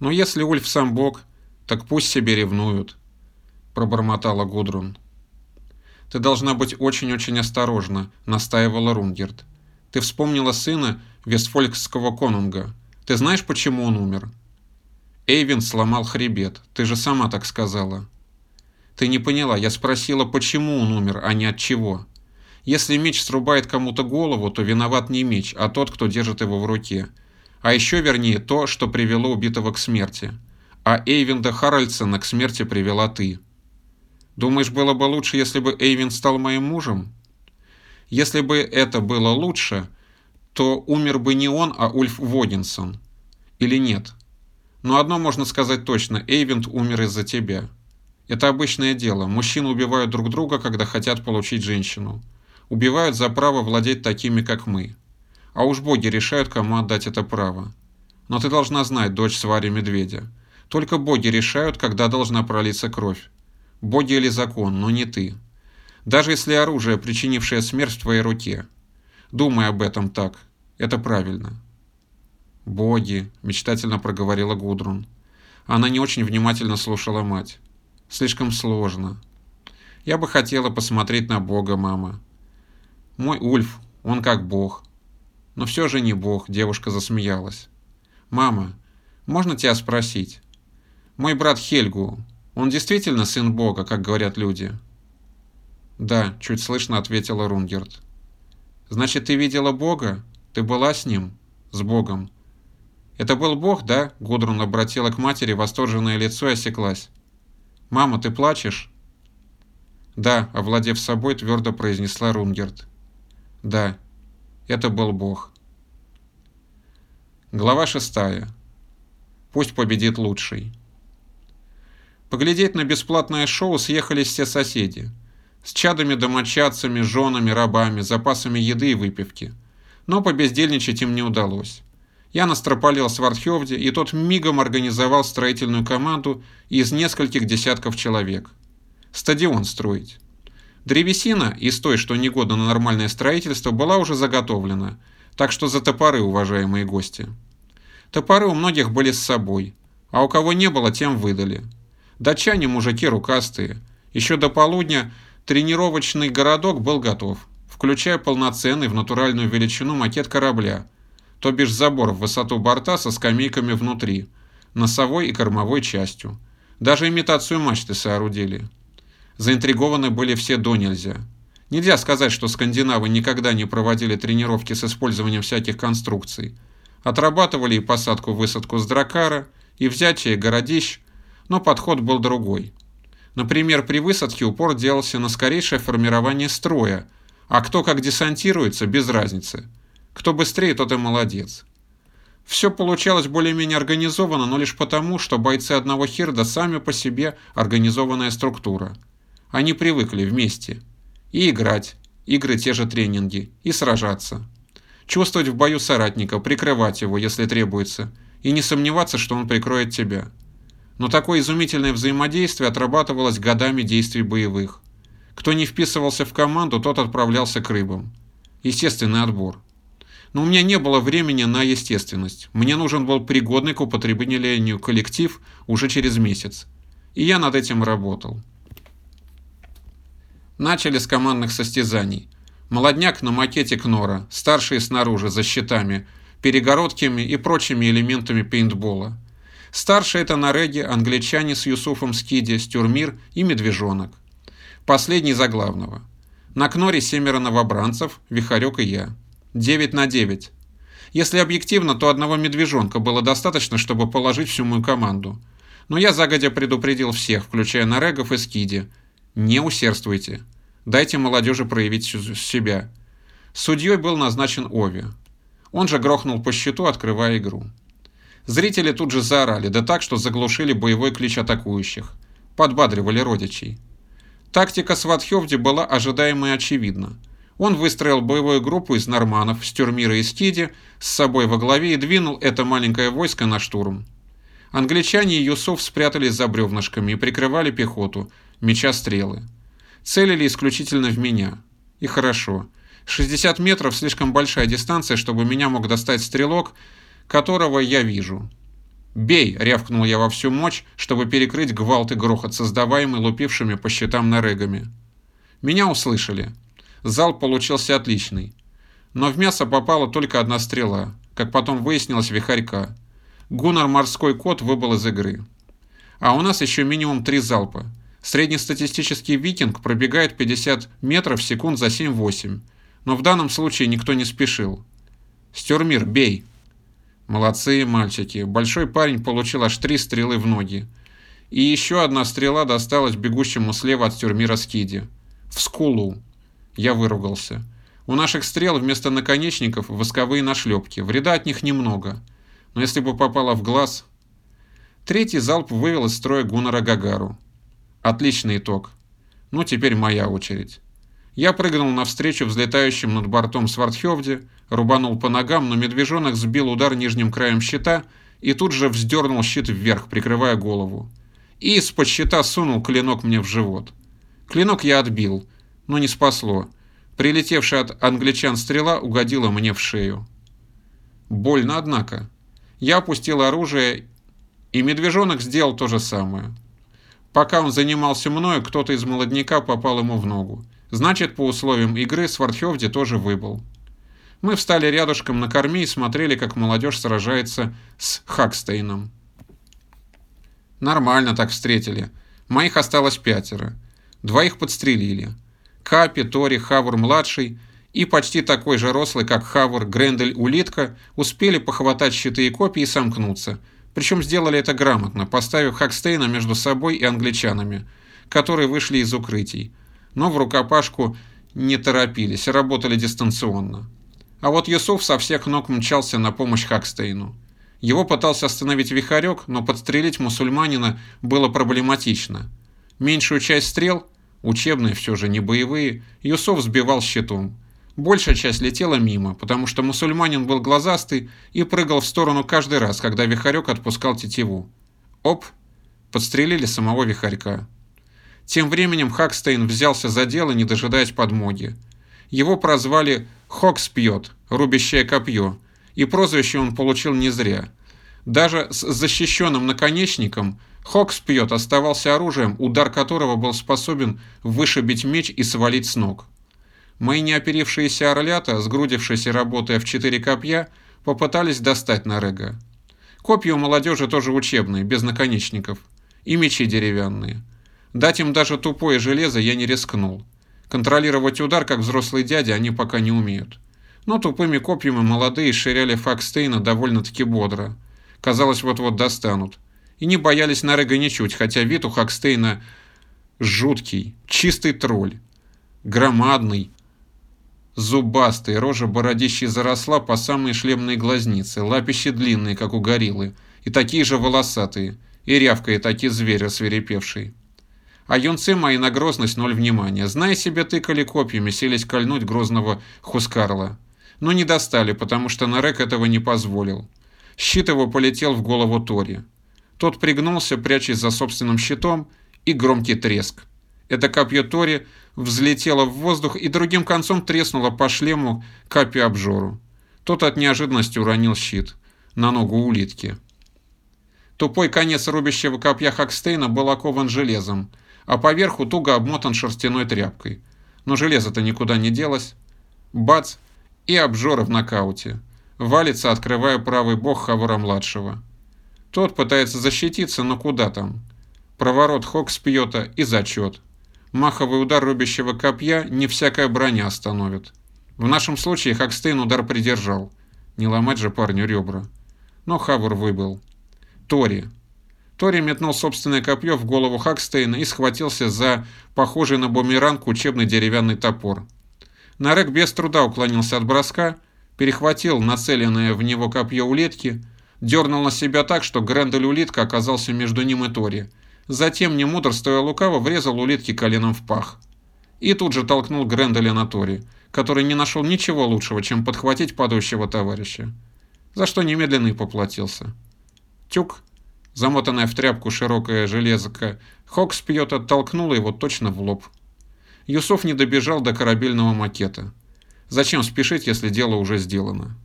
Но если Ульф сам бог, так пусть себе ревнуют, пробормотала Гудрун. Ты должна быть очень-очень осторожна, настаивала Рунгерт. Ты вспомнила сына Вестфолькского конунга. Ты знаешь, почему он умер? Эйвин сломал хребет. Ты же сама так сказала. Ты не поняла. Я спросила, почему он умер, а не от чего. Если меч срубает кому-то голову, то виноват не меч, а тот, кто держит его в руке. А еще вернее то, что привело убитого к смерти. А Эйвинда Харальдсона к смерти привела ты. Думаешь, было бы лучше, если бы Эйвин стал моим мужем? Если бы это было лучше, то умер бы не он, а Ульф Водинсон. Или нет? Но одно можно сказать точно, Эйвент умер из-за тебя. Это обычное дело. Мужчины убивают друг друга, когда хотят получить женщину. Убивают за право владеть такими, как мы. А уж боги решают, кому отдать это право. Но ты должна знать, дочь свари медведя. Только боги решают, когда должна пролиться кровь. Боги или закон, но не ты. Даже если оружие, причинившее смерть в твоей руке. Думай об этом так. Это правильно. «Боги», — мечтательно проговорила Гудрун. Она не очень внимательно слушала мать. «Слишком сложно. Я бы хотела посмотреть на Бога, мама. Мой Ульф, он как Бог. Но все же не Бог», — девушка засмеялась. «Мама, можно тебя спросить? Мой брат Хельгу, он действительно сын Бога, как говорят люди?» «Да», — чуть слышно ответила Рунгерт. «Значит, ты видела Бога? Ты была с ним? С Богом?» «Это был Бог, да?» — Гудрун обратила к матери восторженное лицо и осеклась. «Мама, ты плачешь?» «Да», — овладев собой, твердо произнесла Рунгерт. «Да, это был Бог». Глава шестая. Пусть победит лучший. Поглядеть на бесплатное шоу съехались все соседи. С чадами-домочадцами, женами, рабами, запасами еды и выпивки. Но побездельничать им не удалось. Я настропалил Свардхевде, и тот мигом организовал строительную команду из нескольких десятков человек. Стадион строить. Древесина из той, что негодна на нормальное строительство, была уже заготовлена, так что за топоры, уважаемые гости. Топоры у многих были с собой, а у кого не было, тем выдали. Датчане мужики рукастые. Еще до полудня тренировочный городок был готов, включая полноценный в натуральную величину макет корабля – то бишь забор в высоту борта со скамейками внутри, носовой и кормовой частью. Даже имитацию мачты соорудили. Заинтригованы были все до нельзя. Нельзя сказать, что скандинавы никогда не проводили тренировки с использованием всяких конструкций. Отрабатывали и посадку-высадку с дракара, и взятие городищ, но подход был другой. Например, при высадке упор делался на скорейшее формирование строя, а кто как десантируется, без разницы – кто быстрее, тот и молодец. Все получалось более-менее организовано, но лишь потому, что бойцы одного хирда сами по себе организованная структура. Они привыкли вместе. И играть, игры те же тренинги, и сражаться. Чувствовать в бою соратника, прикрывать его, если требуется, и не сомневаться, что он прикроет тебя. Но такое изумительное взаимодействие отрабатывалось годами действий боевых. Кто не вписывался в команду, тот отправлялся к рыбам. Естественный отбор. Но у меня не было времени на естественность. Мне нужен был пригодный к употреблению коллектив уже через месяц. И я над этим работал. Начали с командных состязаний. Молодняк на макете Кнора, старшие снаружи, за щитами, перегородками и прочими элементами пейнтбола. Старшие это на реге англичане с Юсуфом Скиди, Стюрмир и Медвежонок. Последний за главного. На Кноре семеро новобранцев, Вихарек и я. 9 на 9. Если объективно, то одного медвежонка было достаточно, чтобы положить всю мою команду. Но я загодя предупредил всех, включая Нарегов и Скиди. Не усердствуйте. Дайте молодежи проявить себя. Судьей был назначен Ови. Он же грохнул по счету, открывая игру. Зрители тут же заорали, да так, что заглушили боевой клич атакующих. Подбадривали родичей. Тактика Сватхевди была ожидаема и очевидна. Он выстроил боевую группу из норманов, Стюрмира и Скиди с собой во главе и двинул это маленькое войско на штурм. Англичане и Юсуф спрятались за бревнышками и прикрывали пехоту, меча стрелы. Целили исключительно в меня. И хорошо. 60 метров слишком большая дистанция, чтобы меня мог достать стрелок, которого я вижу. «Бей!» — рявкнул я во всю мощь, чтобы перекрыть гвалт и грохот, создаваемый лупившими по щитам нарегами. Меня услышали. Зал получился отличный. Но в мясо попала только одна стрела, как потом выяснилось, вихарька. Гуннар морской кот выбыл из игры. А у нас еще минимум три залпа. Среднестатистический викинг пробегает 50 метров в секунд за 7-8, но в данном случае никто не спешил. «Стюрмир, бей!» Молодцы, мальчики. Большой парень получил аж три стрелы в ноги. И еще одна стрела досталась бегущему слева от Стюрмира Скиди. В скулу. Я выругался. У наших стрел вместо наконечников восковые нашлепки. Вреда от них немного. Но если бы попало в глаз... Третий залп вывел из строя Гуннера Гагару. Отличный итог. Ну, теперь моя очередь. Я прыгнул навстречу взлетающим над бортом Свардхевде, рубанул по ногам, но медвежонок сбил удар нижним краем щита и тут же вздернул щит вверх, прикрывая голову. И из-под щита сунул клинок мне в живот. Клинок я отбил, но не спасло. Прилетевшая от англичан стрела угодила мне в шею. Больно, однако. Я опустил оружие, и медвежонок сделал то же самое. Пока он занимался мною, кто-то из молодняка попал ему в ногу. Значит, по условиям игры Свардхевди тоже выбыл. Мы встали рядышком на корме и смотрели, как молодежь сражается с Хакстейном. Нормально так встретили. Моих осталось пятеро. Двоих подстрелили. Капи, Тори, Хавур-младший и почти такой же рослый, как Хавур, Грендель-улитка, успели похватать щиты и копии и сомкнуться. Причем сделали это грамотно, поставив Хакстейна между собой и англичанами, которые вышли из укрытий. Но в рукопашку не торопились, работали дистанционно. А вот Юсуф со всех ног мчался на помощь Хакстейну. Его пытался остановить Вихарек, но подстрелить мусульманина было проблематично. Меньшую часть стрел, учебные все же, не боевые, Юсуф сбивал щитом. Большая часть летела мимо, потому что мусульманин был глазастый и прыгал в сторону каждый раз, когда Вихарек отпускал тетиву. Оп! Подстрелили самого Вихарька. Тем временем Хакстейн взялся за дело, не дожидаясь подмоги. Его прозвали «Хокс пьет», «рубящее копье», и прозвище он получил не зря. Даже с защищенным наконечником Хокс пьет оставался оружием, удар которого был способен вышибить меч и свалить с ног. Мои неоперившиеся орлята, сгрудившись и работая в четыре копья, попытались достать Нарега. Копья у молодежи тоже учебные, без наконечников, и мечи деревянные. Дать им даже тупое железо я не рискнул. Контролировать удар, как взрослый дядя, они пока не умеют. Но тупыми копьями молодые ширяли Факстейна довольно-таки бодро. Казалось, вот-вот достанут. И не боялись Нарега ничуть, хотя вид у Хакстейна жуткий, чистый тролль. Громадный, зубастый, рожа бородищей заросла по самые шлемные глазницы, лапищи длинные, как у гориллы, и такие же волосатые, и рявкает таки зверь освирепевший. А юнцы мои на грозность ноль внимания. Зная себе, тыкали копьями, селись кольнуть грозного Хускарла. Но не достали, потому что Нарек этого не позволил. Щит его полетел в голову Тори. Тот пригнулся, прячась за собственным щитом, и громкий треск. Это копье Тори взлетело в воздух и другим концом треснуло по шлему капи обжору. Тот от неожиданности уронил щит на ногу улитки. Тупой конец рубящего копья Хакстейна был окован железом, а поверху туго обмотан шерстяной тряпкой. Но железо-то никуда не делось. Бац! И обжора в нокауте. Валится, открывая правый бок Хавара-младшего. Тот пытается защититься, но куда там? Проворот Хокс и зачет. Маховый удар рубящего копья не всякая броня остановит. В нашем случае Хакстейн удар придержал. Не ломать же парню ребра. Но Хавр выбыл. Тори. Тори метнул собственное копье в голову Хакстейна и схватился за похожий на бумеранг учебный деревянный топор. Нарек без труда уклонился от броска, перехватил нацеленное в него копье улитки, дернул на себя так, что Грендель улитка оказался между ним и Тори. Затем, не мудрствуя лукаво, врезал улитки коленом в пах. И тут же толкнул Гренделя на Тори, который не нашел ничего лучшего, чем подхватить падающего товарища. За что немедленно и поплатился. Тюк замотанная в тряпку широкая железка, Хокс пьет оттолкнула его точно в лоб. Юсуф не добежал до корабельного макета. Зачем спешить, если дело уже сделано?